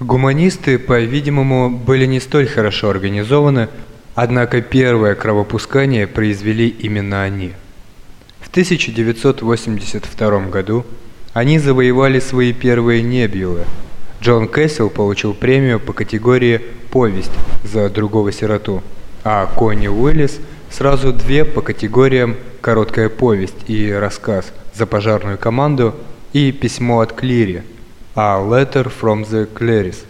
Гуманисты, по-видимому, были не столь хорошо организованы, однако первое кровопускание произвели именно они. В 1982 году они завоевали свои первые небилы. Джон Кэссел получил премию по категории «Повесть» за другого сироту, а Конни Уиллис сразу две по категориям «Короткая повесть» и «Рассказ» за пожарную команду и «Письмо от Клири» а Letter from the Clarice.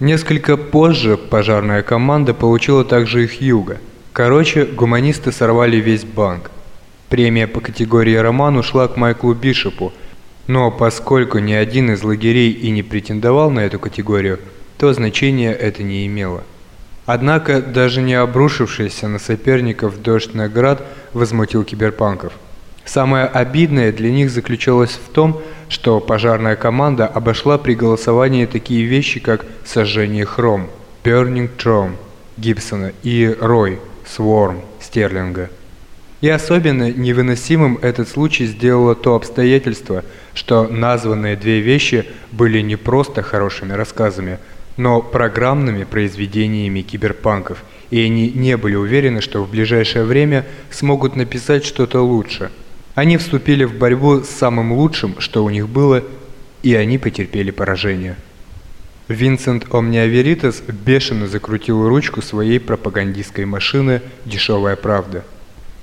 Несколько позже пожарная команда получила также их юга. Короче, гуманисты сорвали весь банк. Премия по категории роман ушла к Майклу Бишопу, но поскольку ни один из лагерей и не претендовал на эту категорию, то значения это не имело. Однако даже не обрушившийся на соперников дождь наград возмутил киберпанков. Самое обидное для них заключалось в том, что пожарная команда обошла при голосовании такие вещи, как сожжение хром, Burning Throne Гибсона и Рой Swarm Стерлинга. И особенно невыносимым этот случай сделало то обстоятельство, что названные две вещи были не просто хорошими рассказами, но программными произведениями киберпанков, и они не были уверены, что в ближайшее время смогут написать что-то лучше – они вступили в борьбу с самым лучшим, что у них было, и они потерпели поражение. Винсент Омниаверитас бешено закрутил ручку своей пропагандистской машины «Дешевая правда».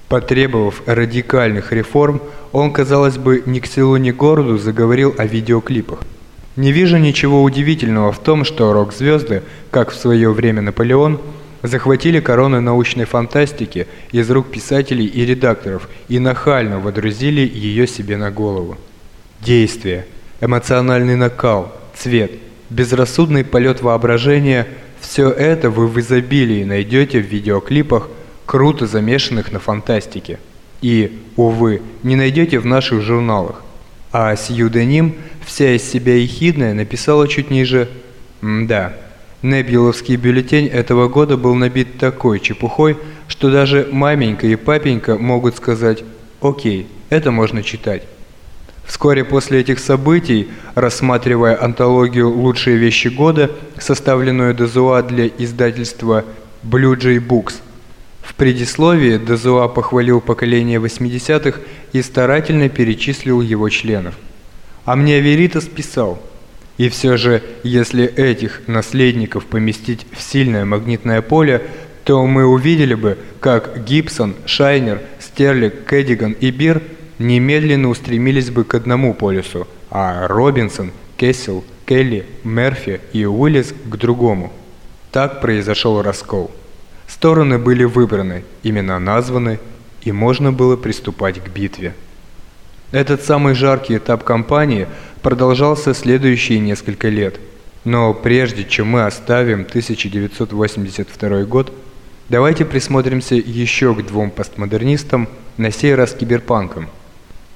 Потребовав радикальных реформ, он, казалось бы, ни к селу, ни к городу заговорил о видеоклипах. Не вижу ничего удивительного в том, что рок-звезды, как в свое время Наполеон, захватили короны научной фантастики из рук писателей и редакторов и нахально водрузили ее себе на голову. Действие, эмоциональный накал, цвет, безрассудный полет воображения – все это вы в изобилии найдете в видеоклипах, круто замешанных на фантастике. И, увы, не найдете в наших журналах. А Сью Деним, вся из себя ехидная, написала чуть ниже «Мда». Небьеловский бюллетень этого года был набит такой чепухой, что даже маменька и папенька могут сказать «Окей, это можно читать». Вскоре после этих событий, рассматривая антологию «Лучшие вещи года», составленную Дезуа для издательства Blue Jay Books, в предисловии Дезуа похвалил поколение 80-х и старательно перечислил его членов. А мне Веритас писал – и все же, если этих наследников поместить в сильное магнитное поле, то мы увидели бы, как Гибсон, Шайнер, Стерлик, Кэдиган и Бир немедленно устремились бы к одному полюсу, а Робинсон, Кессел, Келли, Мерфи и Уиллис к другому. Так произошел раскол. Стороны были выбраны, имена названы, и можно было приступать к битве. Этот самый жаркий этап кампании продолжался следующие несколько лет. Но прежде чем мы оставим 1982 год, давайте присмотримся еще к двум постмодернистам, на сей раз киберпанкам.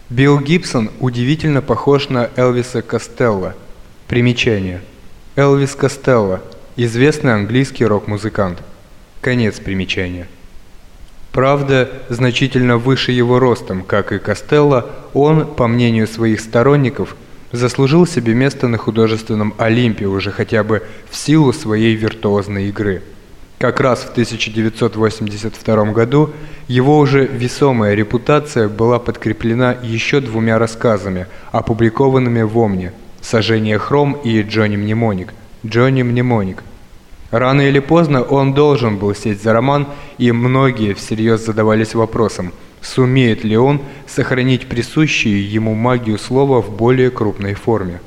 Билл Гибсон удивительно похож на Элвиса Костелло. Примечание. Элвис Костелло – известный английский рок-музыкант. Конец примечания. Правда, значительно выше его ростом, как и Костелло, он, по мнению своих сторонников, заслужил себе место на художественном Олимпе уже хотя бы в силу своей виртуозной игры. Как раз в 1982 году его уже весомая репутация была подкреплена еще двумя рассказами, опубликованными в Омне «Сожжение Хром» и «Джонни Мнемоник». «Джонни Мнемоник» Рано или поздно он должен был сесть за роман, и многие всерьез задавались вопросом, сумеет ли он сохранить присущую ему магию слова в более крупной форме.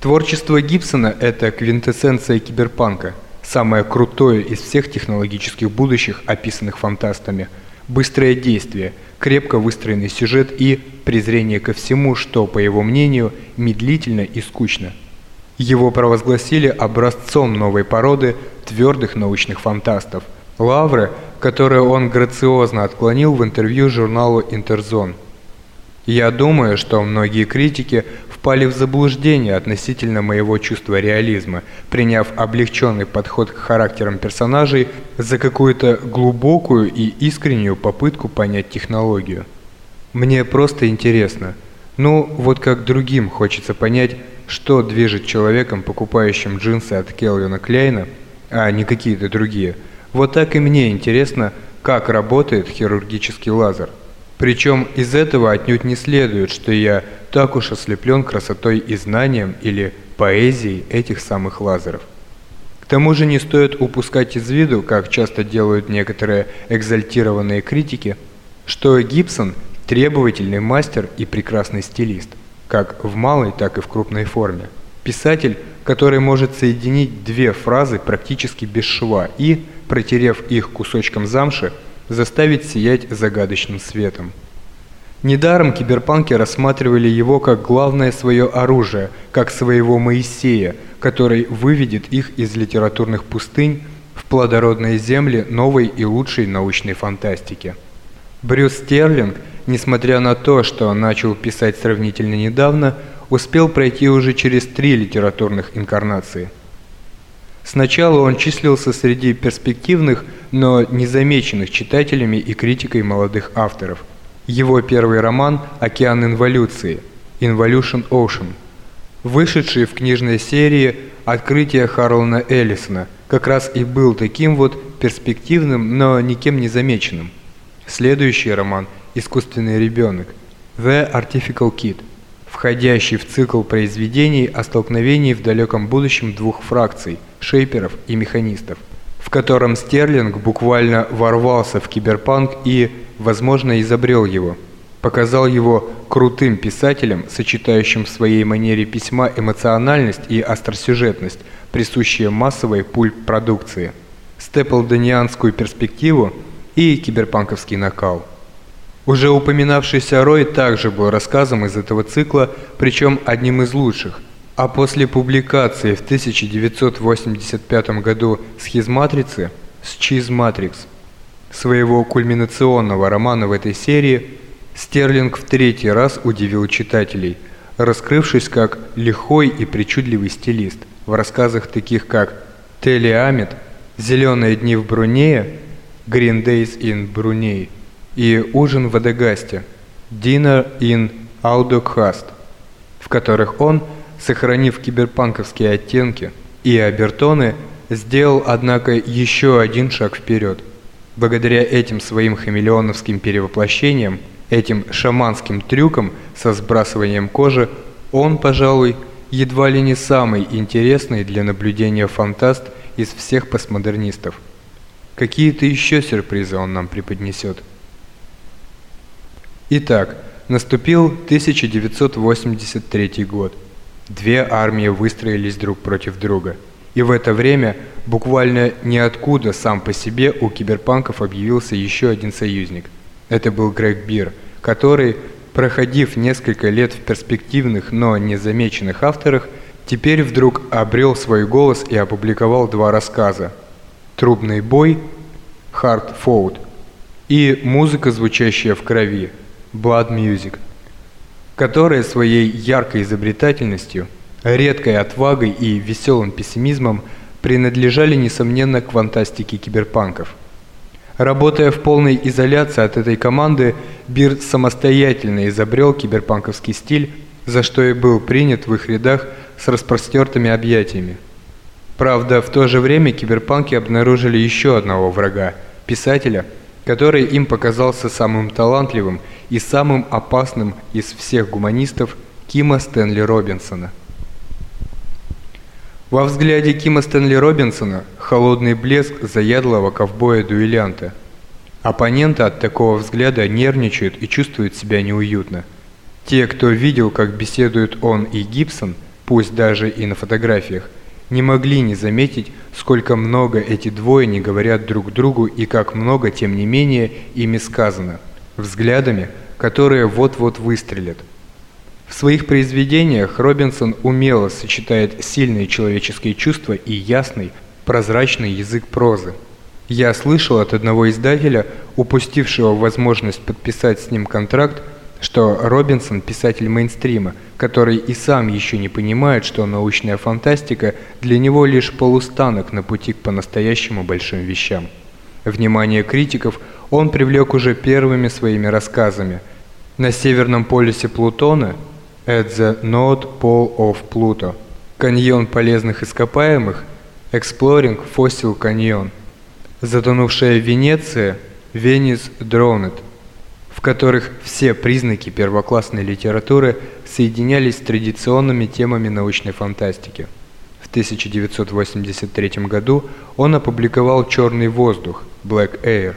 Творчество Гибсона – это квинтэссенция киберпанка, самое крутое из всех технологических будущих, описанных фантастами. Быстрое действие, крепко выстроенный сюжет и презрение ко всему, что, по его мнению, медлительно и скучно – его провозгласили образцом новой породы твердых научных фантастов. Лавры, которые он грациозно отклонил в интервью журналу «Интерзон». Я думаю, что многие критики впали в заблуждение относительно моего чувства реализма, приняв облегченный подход к характерам персонажей за какую-то глубокую и искреннюю попытку понять технологию. Мне просто интересно, ну вот как другим хочется понять, что движет человеком, покупающим джинсы от Келвина Клейна, а не какие-то другие, вот так и мне интересно, как работает хирургический лазер. Причем из этого отнюдь не следует, что я так уж ослеплен красотой и знанием или поэзией этих самых лазеров. К тому же не стоит упускать из виду, как часто делают некоторые экзальтированные критики, что Гибсон – требовательный мастер и прекрасный стилист, как в малой, так и в крупной форме. Писатель, который может соединить две фразы практически без шва и, протерев их кусочком замши, заставить сиять загадочным светом. Недаром киберпанки рассматривали его как главное свое оружие, как своего Моисея, который выведет их из литературных пустынь в плодородные земли новой и лучшей научной фантастики. Брюс Стерлинг, несмотря на то, что начал писать сравнительно недавно, успел пройти уже через три литературных инкарнации – Сначала он числился среди перспективных, но незамеченных читателями и критикой молодых авторов. Его первый роман «Океан инволюции» (Involution Ocean), вышедший в книжной серии «Открытие Харлана Эллисона», как раз и был таким вот перспективным, но никем не замеченным. Следующий роман «Искусственный ребенок» «The Artificial Kid», входящий в цикл произведений о столкновении в далеком будущем двух фракций – шейперов и механистов, в котором Стерлинг буквально ворвался в киберпанк и, возможно, изобрел его. Показал его крутым писателем, сочетающим в своей манере письма эмоциональность и остросюжетность, присущие массовой пульп-продукции, степлдонианскую перспективу и киберпанковский накал. Уже упоминавшийся Рой также был рассказом из этого цикла, причем одним из лучших – а после публикации в 1985 году «Схизматрицы» с «Чизматрикс» своего кульминационного романа в этой серии, Стерлинг в третий раз удивил читателей, раскрывшись как лихой и причудливый стилист в рассказах таких как «Телли Амит», «Зеленые дни в Брунее», «Green Days in Brunei» и «Ужин в Адегасте», «Dinner in Audocast», в которых он – сохранив киберпанковские оттенки, и Абертоне сделал, однако, еще один шаг вперед. Благодаря этим своим хамелеоновским перевоплощениям, этим шаманским трюкам со сбрасыванием кожи, он, пожалуй, едва ли не самый интересный для наблюдения фантаст из всех постмодернистов. Какие-то еще сюрпризы он нам преподнесет. Итак, наступил 1983 год. Две армии выстроились друг против друга. И в это время буквально ниоткуда сам по себе у киберпанков объявился еще один союзник. Это был Грег Бир, который, проходив несколько лет в перспективных, но незамеченных авторах, теперь вдруг обрел свой голос и опубликовал два рассказа «Трубный бой» «Hard Fout» и «Музыка, звучащая в крови» «Blood Music» которые своей яркой изобретательностью, редкой отвагой и веселым пессимизмом принадлежали, несомненно, к фантастике киберпанков. Работая в полной изоляции от этой команды, Бир самостоятельно изобрел киберпанковский стиль, за что и был принят в их рядах с распростертыми объятиями. Правда, в то же время киберпанки обнаружили еще одного врага – писателя – который им показался самым талантливым и самым опасным из всех гуманистов Кима Стэнли Робинсона. Во взгляде Кима Стэнли Робинсона холодный блеск заядлого ковбоя-дуэлянта. Оппоненты от такого взгляда нервничают и чувствуют себя неуютно. Те, кто видел, как беседуют он и Гибсон, пусть даже и на фотографиях, не могли не заметить, сколько много эти двое не говорят друг другу и как много, тем не менее, ими сказано, взглядами, которые вот-вот выстрелят. В своих произведениях Робинсон умело сочетает сильные человеческие чувства и ясный, прозрачный язык прозы. Я слышал от одного издателя, упустившего возможность подписать с ним контракт, что Робинсон – писатель мейнстрима, который и сам еще не понимает, что научная фантастика для него лишь полустанок на пути к по-настоящему большим вещам. Внимание критиков он привлек уже первыми своими рассказами. На северном полюсе Плутона at the North Pole of Pluto, каньон полезных ископаемых, Exploring Fossil Canyon, затонувшая Венеция, Venice Drowned, в которых все признаки первоклассной литературы соединялись с традиционными темами научной фантастики. В 1983 году он опубликовал «Черный воздух» Black Air,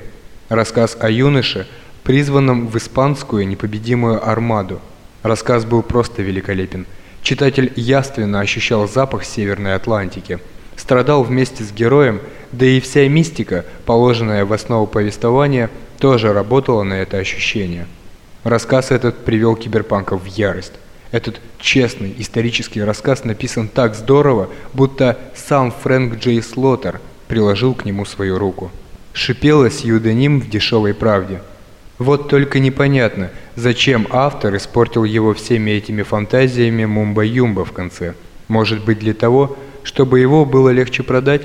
рассказ о юноше, призванном в испанскую непобедимую армаду. Рассказ был просто великолепен. Читатель яственно ощущал запах Северной Атлантики, страдал вместе с героем, да и вся мистика, положенная в основу повествования, тоже работала на это ощущение. Рассказ этот привел киберпанков в ярость. Этот честный исторический рассказ написан так здорово, будто сам Фрэнк Джей Слоттер приложил к нему свою руку. Шипела Сьюденим в дешевой правде – вот только непонятно, зачем автор испортил его всеми этими фантазиями мумба-юмба в конце. Может быть для того, чтобы его было легче продать?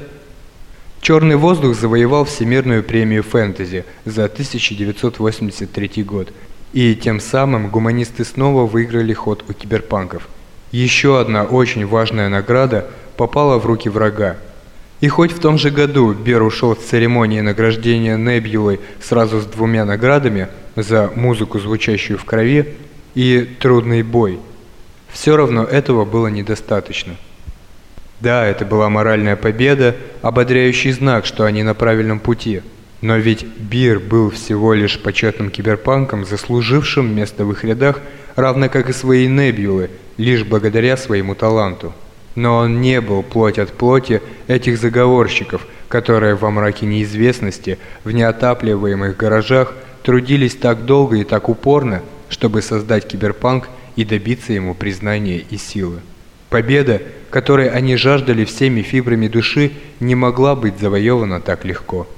«Черный воздух» завоевал Всемирную премию фэнтези за 1983 год, и тем самым гуманисты снова выиграли ход у киберпанков. Еще одна очень важная награда попала в руки врага – и хоть в том же году Бер ушел с церемонии награждения Небьюлой сразу с двумя наградами за музыку, звучащую в крови, и трудный бой, все равно этого было недостаточно. Да, это была моральная победа, ободряющий знак, что они на правильном пути. Но ведь Бир был всего лишь почетным киберпанком, заслужившим место в их рядах, равно как и свои Небьюлы, лишь благодаря своему таланту. Но он не был плоть от плоти этих заговорщиков, которые во мраке неизвестности, в неотапливаемых гаражах трудились так долго и так упорно, чтобы создать киберпанк и добиться ему признания и силы. Победа, которой они жаждали всеми фибрами души, не могла быть завоевана так легко –